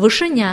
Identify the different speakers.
Speaker 1: вышиня.